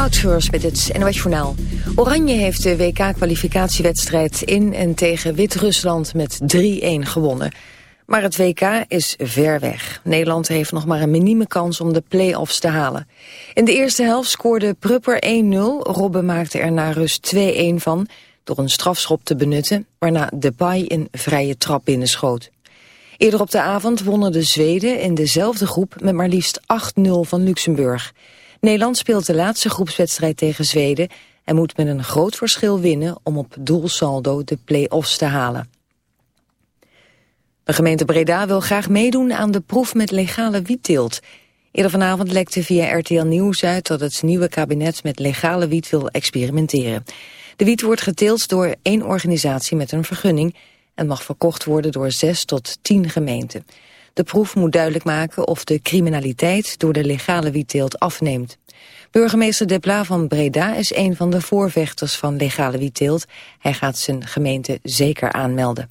Moutscheurs met het NOS Journaal. Oranje heeft de WK-kwalificatiewedstrijd in en tegen Wit-Rusland met 3-1 gewonnen. Maar het WK is ver weg. Nederland heeft nog maar een minieme kans om de play-offs te halen. In de eerste helft scoorde Prupper 1-0. Robben maakte er na rust 2-1 van door een strafschop te benutten... waarna Depay een vrije trap binnenschoot. Eerder op de avond wonnen de Zweden in dezelfde groep met maar liefst 8-0 van Luxemburg... Nederland speelt de laatste groepswedstrijd tegen Zweden... en moet met een groot verschil winnen om op doelsaldo de play-offs te halen. De gemeente Breda wil graag meedoen aan de proef met legale wietteelt. Eerder vanavond lekte via RTL Nieuws uit dat het nieuwe kabinet met legale wiet wil experimenteren. De wiet wordt geteeld door één organisatie met een vergunning en mag verkocht worden door zes tot tien gemeenten. De proef moet duidelijk maken of de criminaliteit door de legale wietteelt afneemt. Burgemeester De Pla van Breda is een van de voorvechters van legale wietteelt. Hij gaat zijn gemeente zeker aanmelden.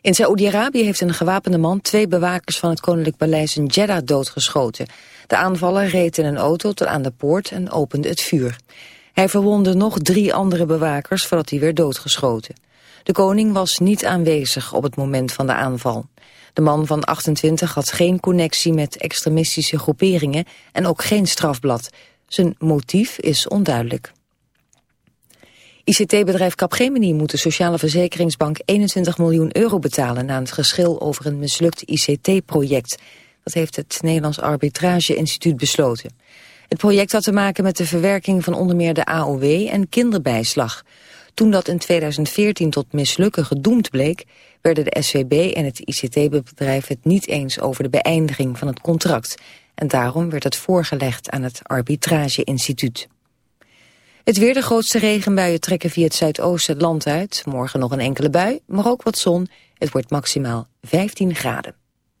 In Saoedi-Arabië heeft een gewapende man twee bewakers van het Koninklijk Paleis in Jeddah doodgeschoten. De aanvaller reed in een auto tot aan de poort en opende het vuur. Hij verwondde nog drie andere bewakers voordat hij werd doodgeschoten. De koning was niet aanwezig op het moment van de aanval. De man van 28 had geen connectie met extremistische groeperingen en ook geen strafblad. Zijn motief is onduidelijk. ICT-bedrijf Capgemini moet de Sociale Verzekeringsbank 21 miljoen euro betalen na het geschil over een mislukt ICT-project. Dat heeft het Nederlands Arbitrage Instituut besloten. Het project had te maken met de verwerking van onder meer de AOW en kinderbijslag. Toen dat in 2014 tot mislukken gedoemd bleek, werden de SVB en het ICT-bedrijf het niet eens over de beëindiging van het contract. En daarom werd het voorgelegd aan het Arbitrage-instituut. Het weer de grootste regenbuien trekken via het zuidoosten het land uit. Morgen nog een enkele bui, maar ook wat zon. Het wordt maximaal 15 graden.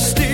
still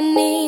Like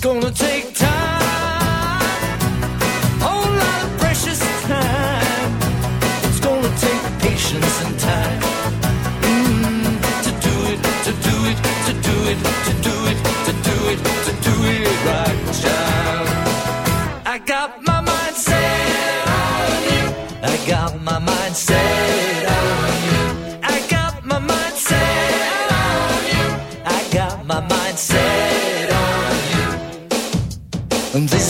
gonna take time, a whole lot of precious time. It's gonna take patience and time mm, to do it, to do it, to do it, to do it, to do it, to do it right, child. I got my mind set on you. I got my mind set. And this